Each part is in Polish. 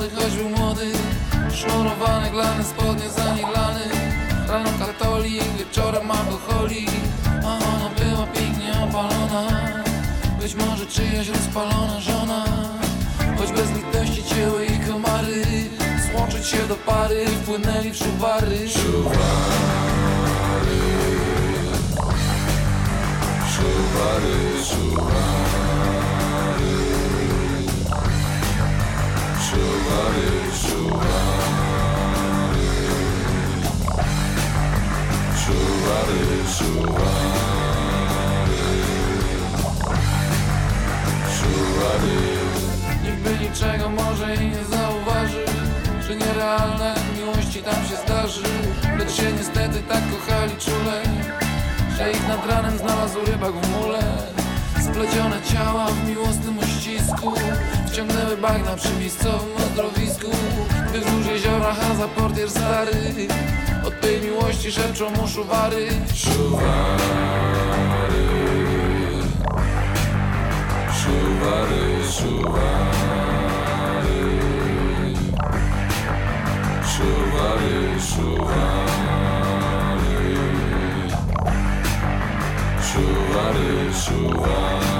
zielony, choć był młody Szorowany, glany, spodnie zanilany Rano katolik, wieczorem alkoholik A ona była pięknie opalona. Być może czyjaś rozpalona żona. Choć bez litości cięły i komary. Złączyć się do pary, wpłynęli w szuwary Szuwary Szuwary, szuwary Nikt niczego może i nie zauważy Że nierealne miłości tam się zdarzy. Lecz się niestety tak kochali czule Że ich nad ranem znalazł rybak w mule. Splecione ciała w miłosnym uścisku Wciągnęły bagna przy miejscowym ozdrowisku Gdy wzdłuż jeziora haza portier stary. Od tej miłości szepczą mu szuwary Szuwary Szuwary, szuwary. Szuwary, szuwary. Szuwary, szuwary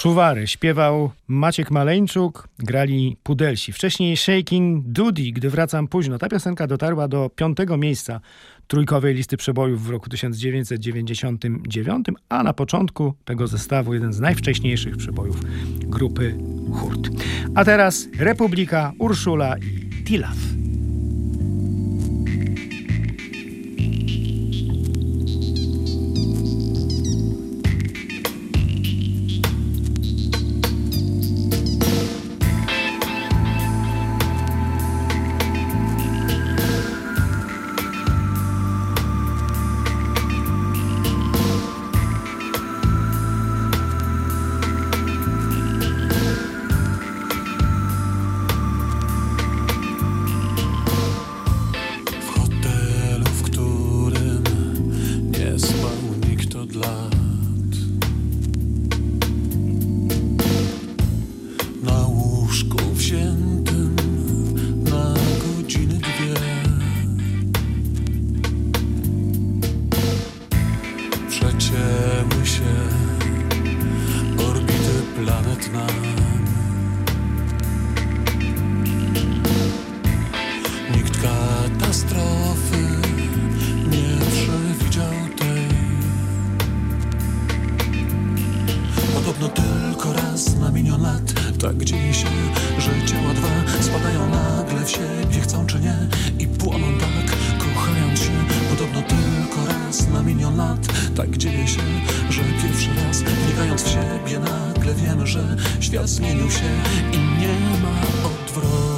Szuwary śpiewał Maciek Maleńczuk, grali Pudelsi. Wcześniej Shaking Dudy, gdy wracam późno. Ta piosenka dotarła do piątego miejsca trójkowej listy przebojów w roku 1999, a na początku tego zestawu jeden z najwcześniejszych przebojów grupy Hurt. A teraz Republika, Urszula i Tilaf. Tak dzieje się, że pierwszy raz wnikając w siebie nagle wiemy, że świat zmienił się i nie ma odwrotu.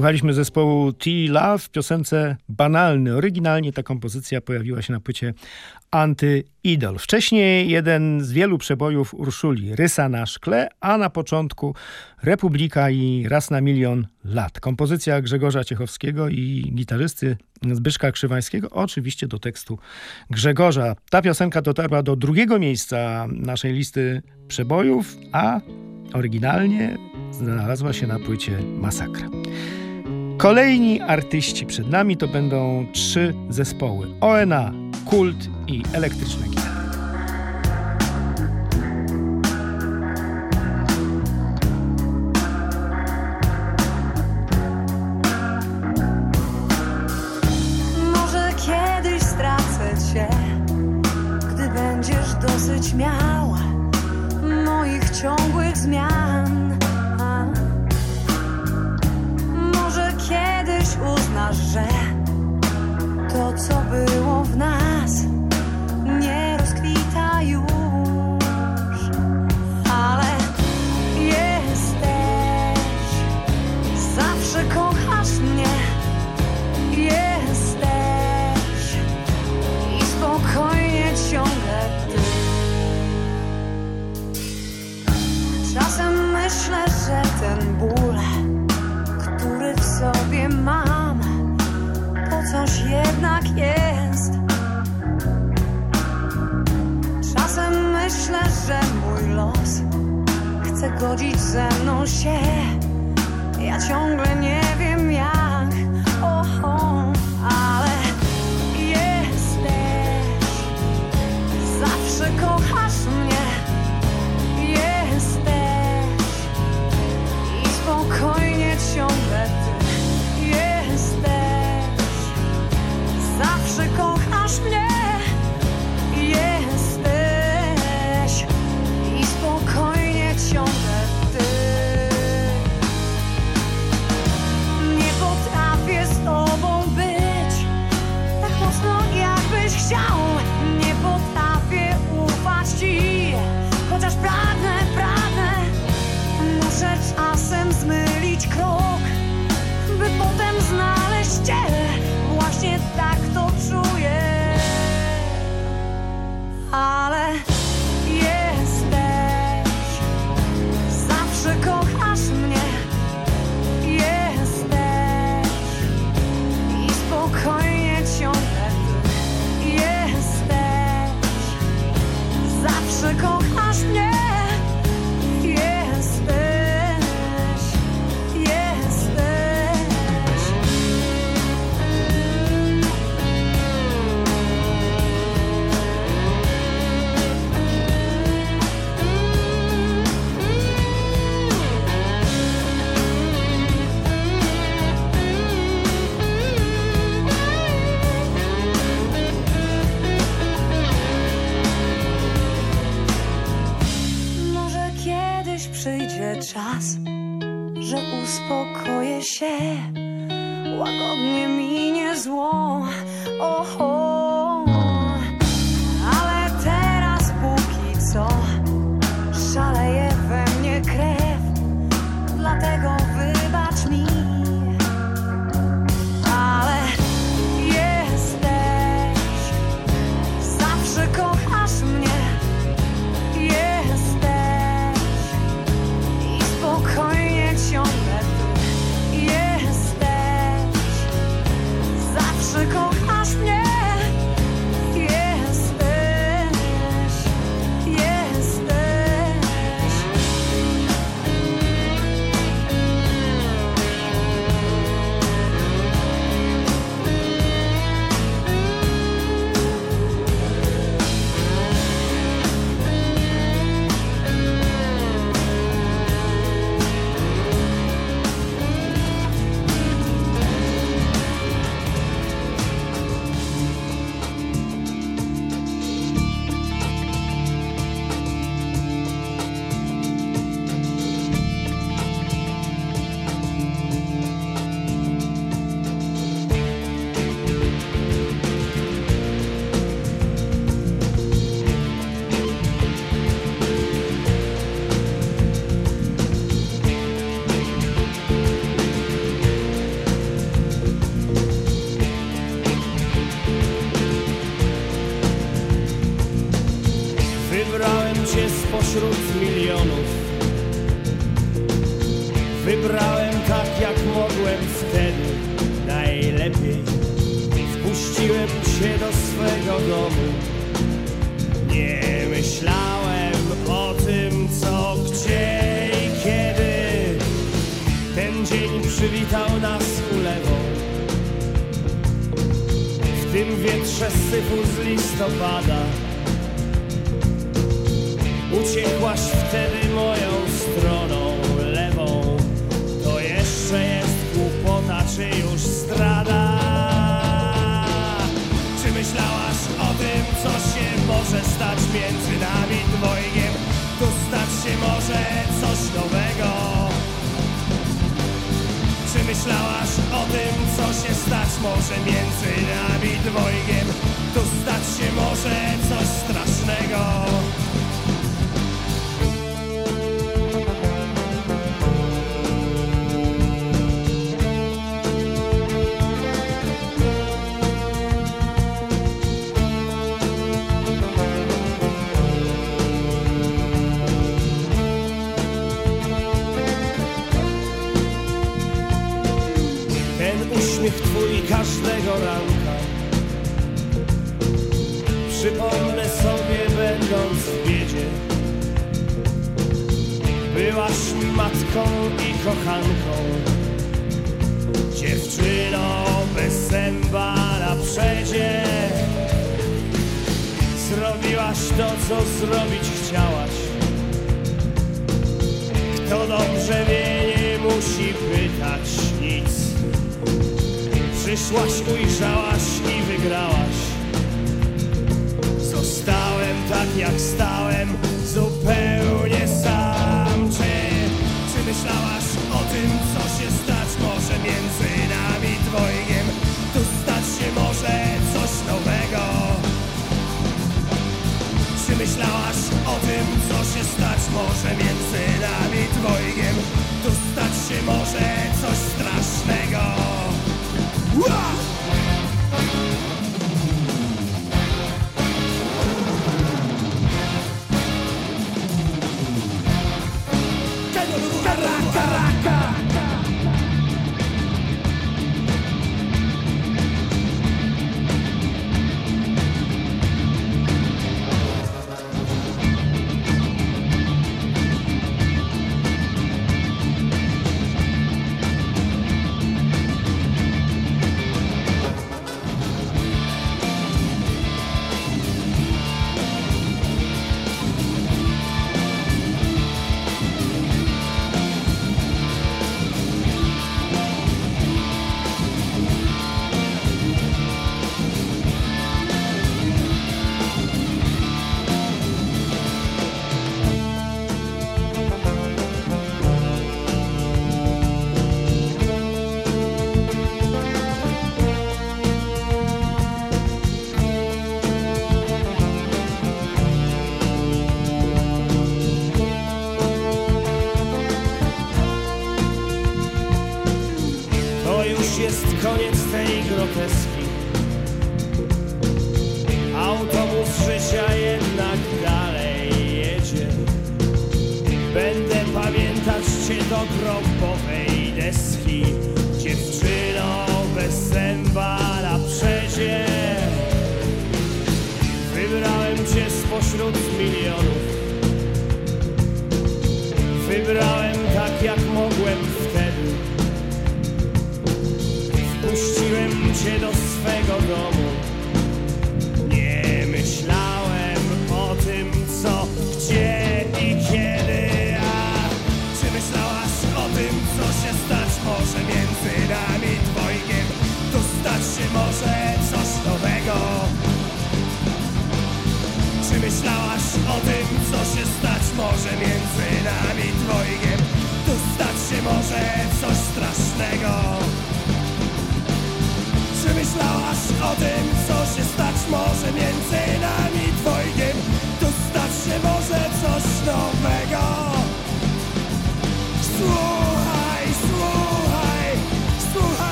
Słuchaliśmy zespołu T-Love w piosence Banalny. Oryginalnie ta kompozycja pojawiła się na płycie Anty-Idol. Wcześniej jeden z wielu przebojów Urszuli, Rysa na szkle, a na początku Republika i Raz na milion lat. Kompozycja Grzegorza Ciechowskiego i gitarzysty Zbyszka Krzywańskiego, oczywiście do tekstu Grzegorza. Ta piosenka dotarła do drugiego miejsca naszej listy przebojów, a oryginalnie znalazła się na płycie Masakra. Kolejni artyści przed nami to będą trzy zespoły: ONA, Kult i Elektryczne Gitary.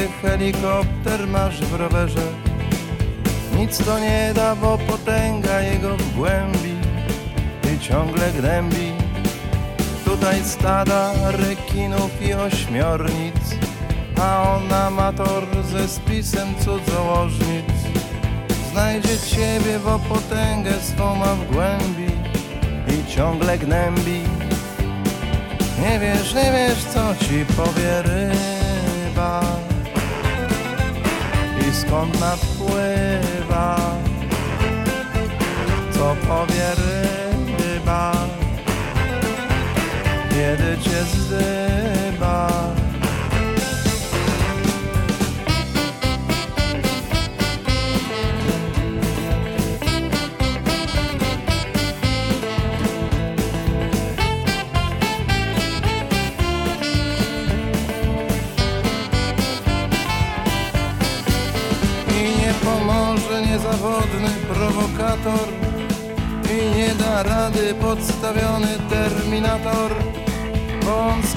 Ukryty helikopter masz w rowerze. Nic to nie da, bo potęga jego w głębi I ciągle gnębi. Tutaj stada rekinów i ośmiornic A on amator ze spisem cudzołożnic. Znajdzie ciebie, bo potęgę swą ma w głębi i ciągle gnębi. Nie wiesz, nie wiesz, co ci powie skąd nadpływa. Co powie ryba, kiedy cię zdyba.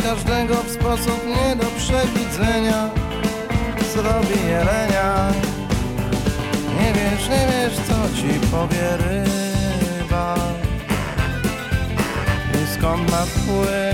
Każdego w sposób nie do przewidzenia. Zrobi jelenia. Nie wiesz, nie wiesz co ci powie ryba I skąd nadpływa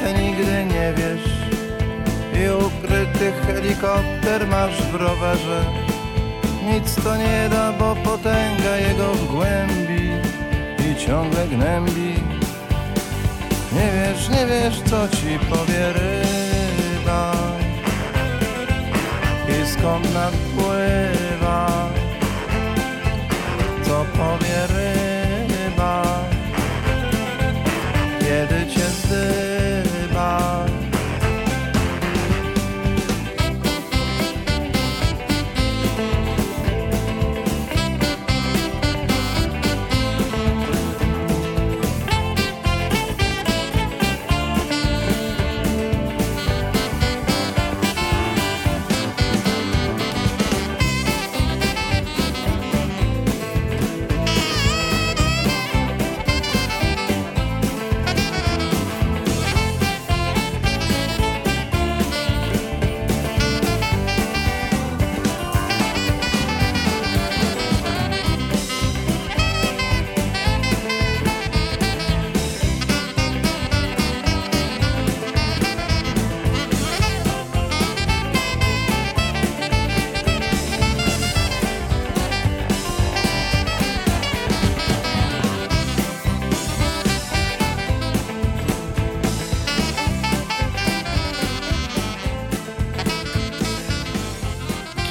przynętę, nigdy nie wiesz i ukryty helikopter masz w rowerze. Nic to nie da, bo potęga jego w głębi i ciągle gnębi. Nie wiesz, nie wiesz, co ci powie ryba i skąd nadpływa.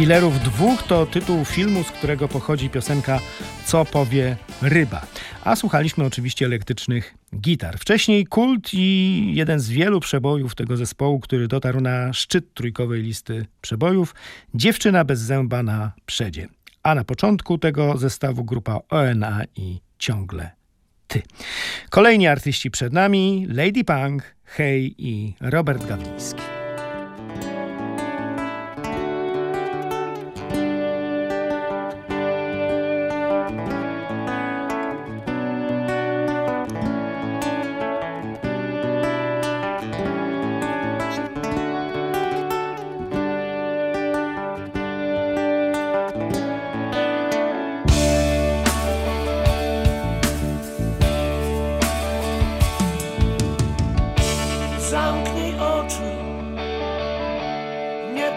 Killerów dwóch to tytuł filmu, z którego pochodzi piosenka Co powie ryba. A słuchaliśmy oczywiście elektrycznych gitar. Wcześniej kult i jeden z wielu przebojów tego zespołu, który dotarł na szczyt trójkowej listy przebojów. Dziewczyna bez zęba na przedzie. A na początku tego zestawu grupa ONA i ciągle ty. Kolejni artyści przed nami: Lady Punk, Hej i Robert Gawliński.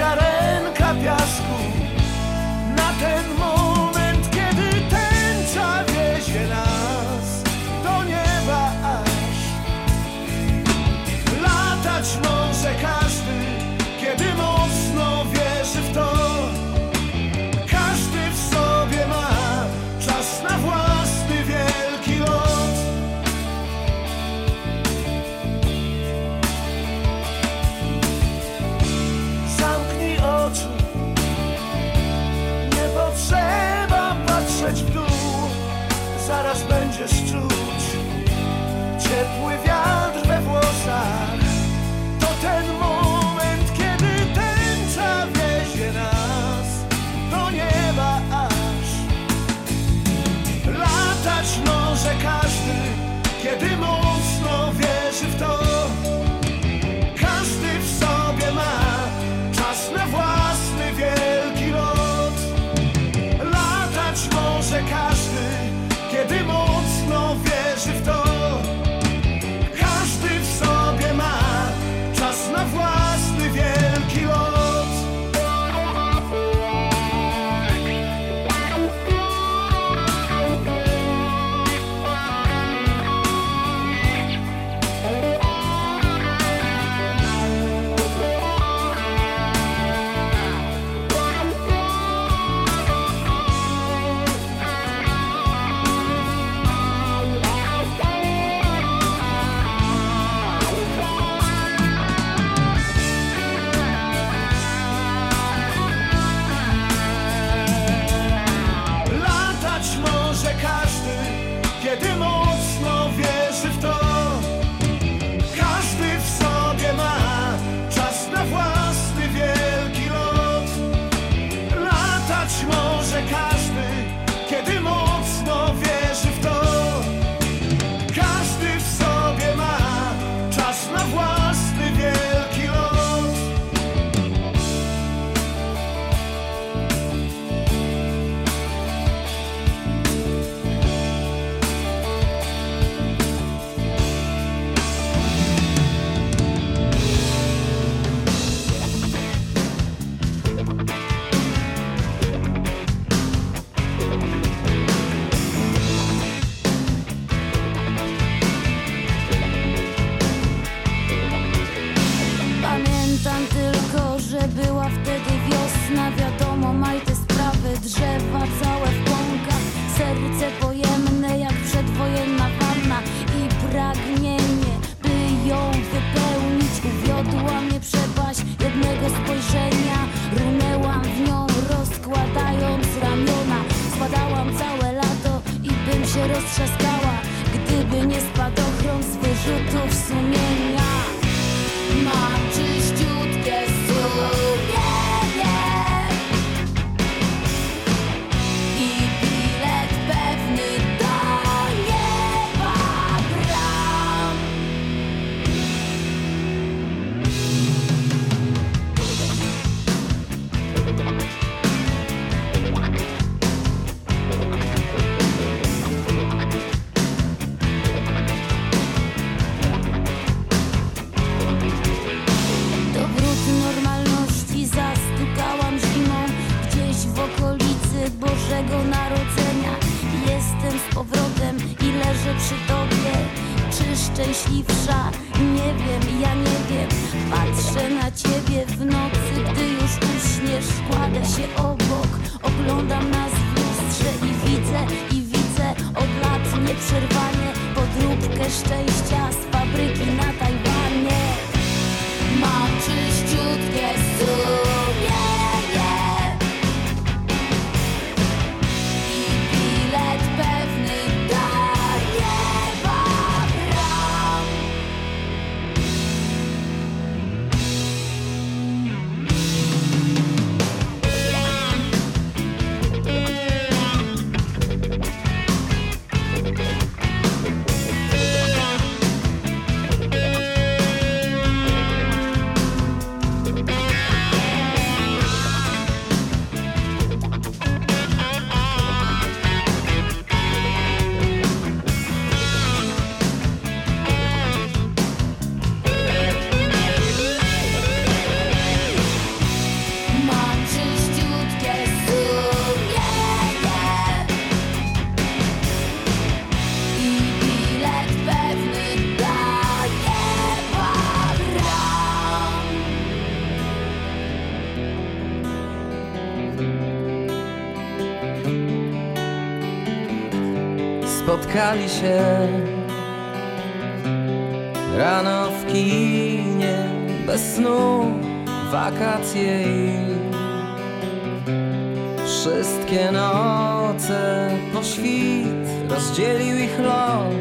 to. strzaskała Gdyby nie spadochron z wyrzutu się. Rano w kinie, bez snu, wakacje i Wszystkie noce po świt rozdzielił ich los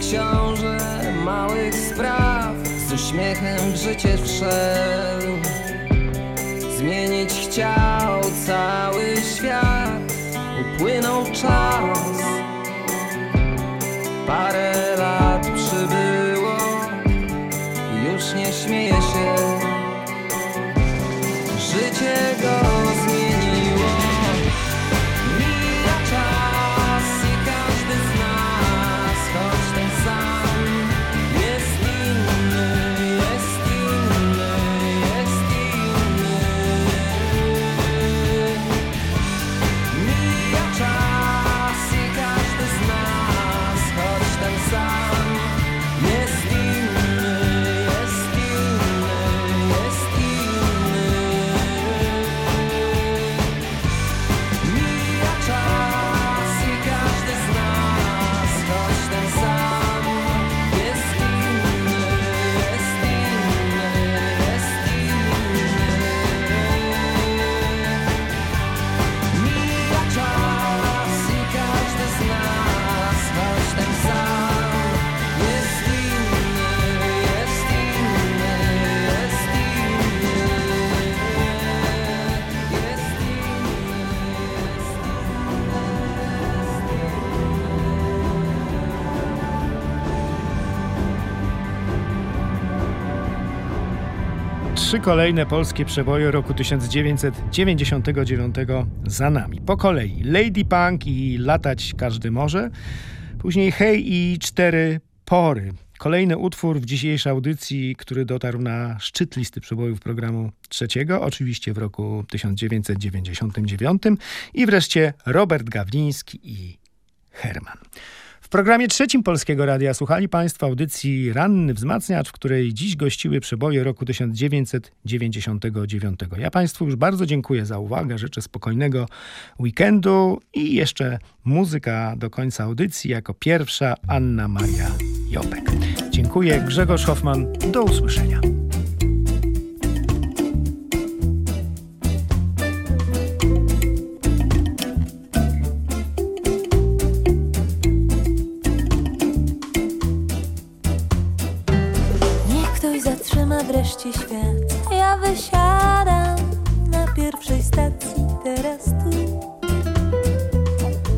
Książę małych spraw Z uśmiechem w życie wszedł. Zmienić chciał cały świat Upłynął czas. Parę Trzy kolejne polskie przeboje roku 1999 za nami. Po kolei Lady Punk i Latać Każdy Może, później Hej i Cztery Pory. Kolejny utwór w dzisiejszej audycji, który dotarł na szczyt listy przebojów programu trzeciego, oczywiście w roku 1999. I wreszcie Robert Gawliński i Herman. Programie trzecim Polskiego Radia słuchali Państwo audycji Ranny Wzmacniacz, w której dziś gościły przeboje roku 1999. Ja Państwu już bardzo dziękuję za uwagę, życzę spokojnego weekendu i jeszcze muzyka do końca audycji jako pierwsza Anna Maria Jopek. Dziękuję, Grzegorz Hoffman, do usłyszenia. Wreszcie świat. Ja wysiadam na pierwszej stacji teraz tu.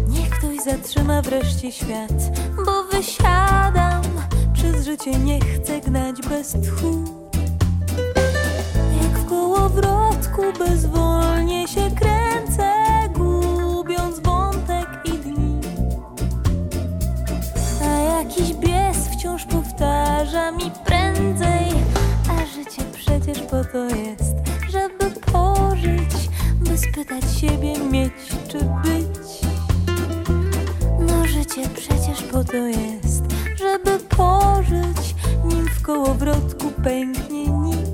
Niech ktoś zatrzyma wreszcie świat Bo wysiadam. Przez życie nie chcę gnać bez tchu. Jak w kołowrotku bezwolnie się kręcę Gubiąc wątek i dni. A jakiś bies wciąż powtarza mi prędzej życie przecież po to jest, żeby pożyć, by spytać siebie mieć czy być. No życie przecież po to jest, żeby pożyć, nim w kołowrotku pęknie nic.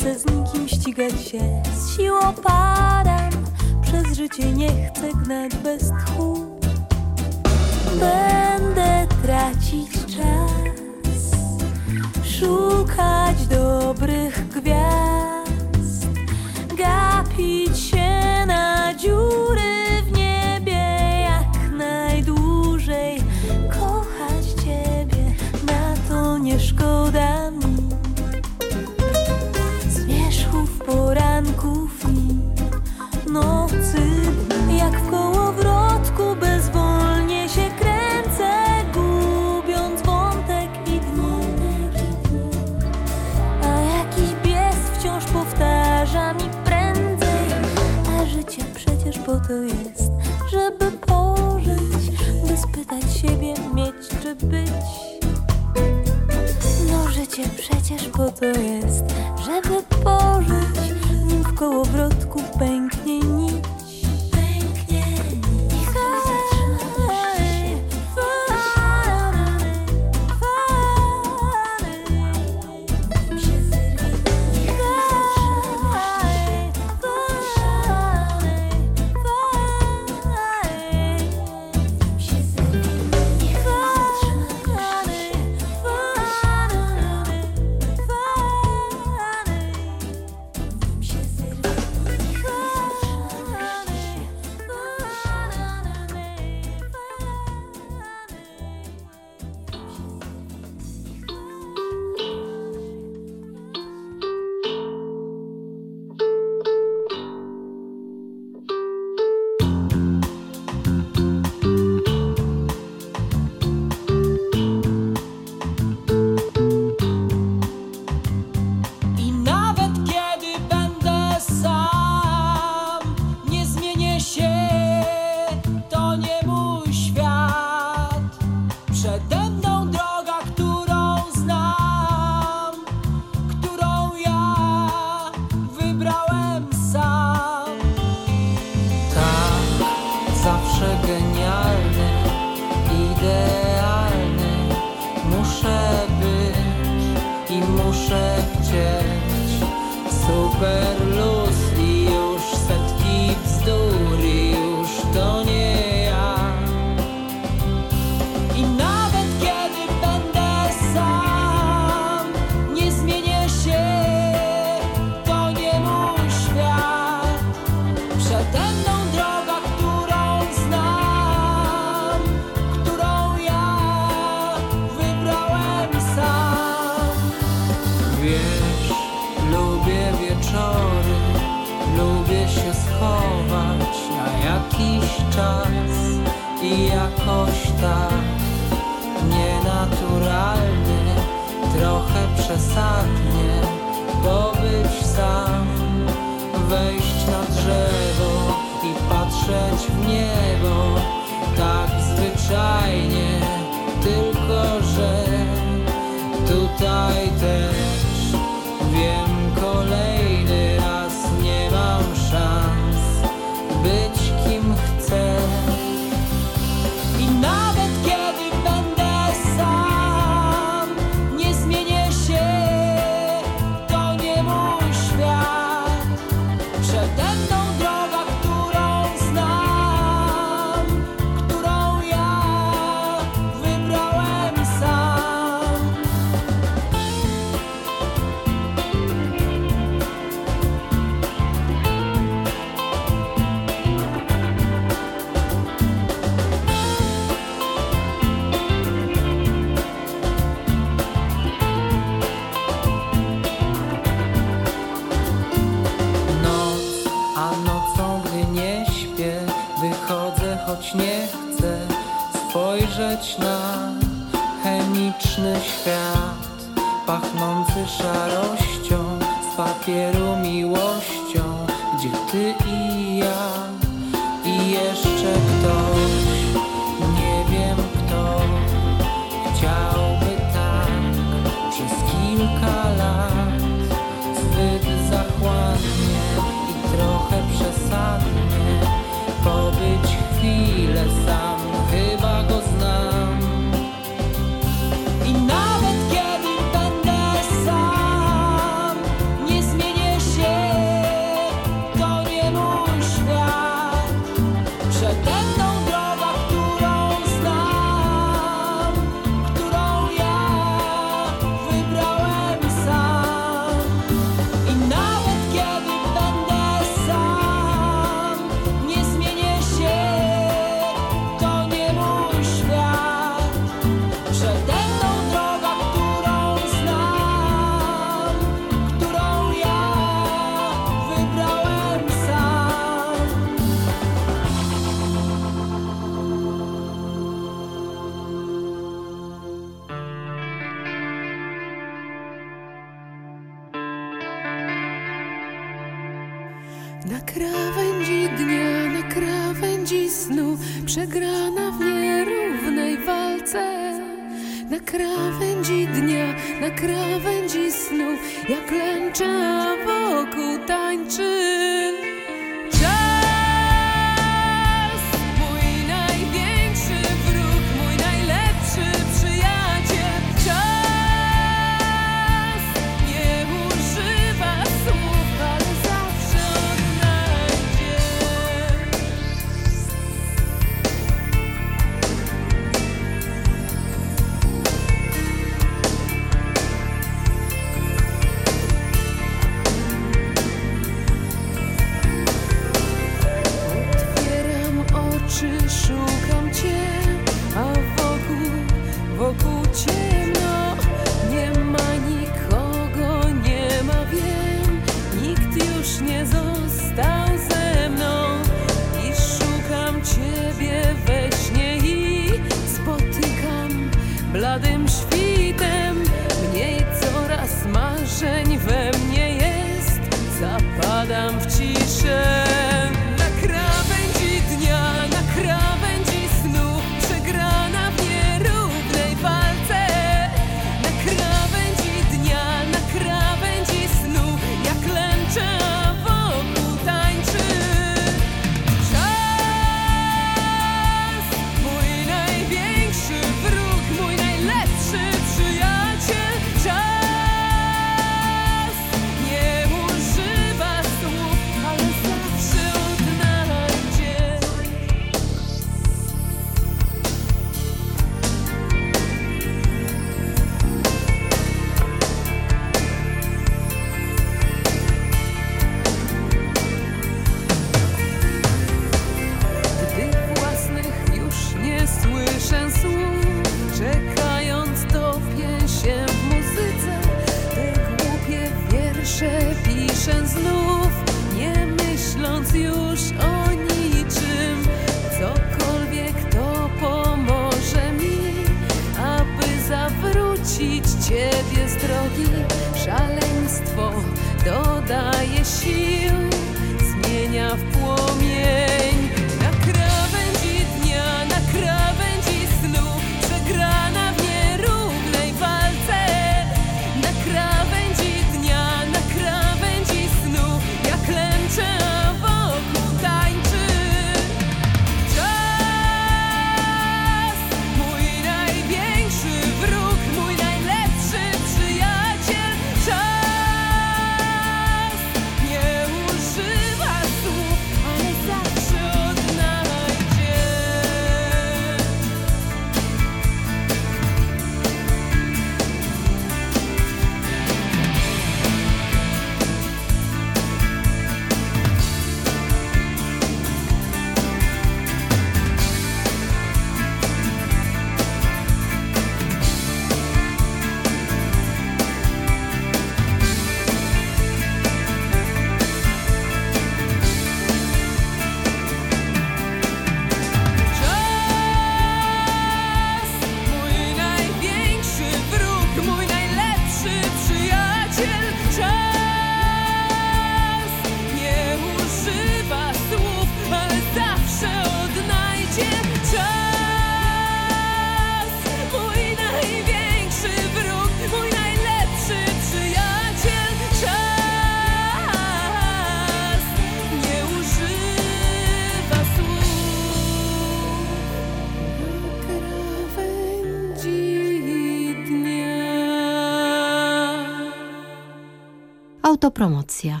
Autopromocja.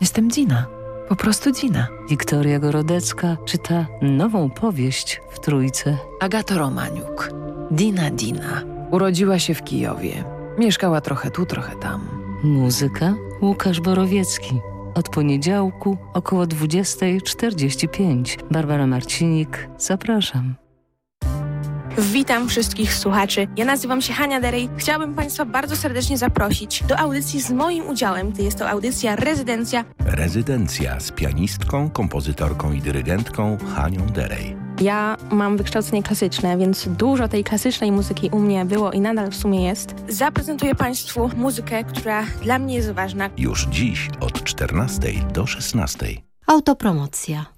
Jestem Dina. Po prostu Dina. Wiktoria Gorodecka czyta nową powieść w Trójce. Agata Romaniuk. Dina Dina. Urodziła się w Kijowie. Mieszkała trochę tu, trochę tam. Muzyka Łukasz Borowiecki. Od poniedziałku około 20.45. Barbara Marcinik, zapraszam. Witam wszystkich słuchaczy. Ja nazywam się Hania Derej. Chciałabym Państwa bardzo serdecznie zaprosić do audycji z moim udziałem, gdy jest to audycja Rezydencja. Rezydencja z pianistką, kompozytorką i dyrygentką Hanią Derej. Ja mam wykształcenie klasyczne, więc dużo tej klasycznej muzyki u mnie było i nadal w sumie jest. Zaprezentuję Państwu muzykę, która dla mnie jest ważna. Już dziś od 14 do 16. Autopromocja.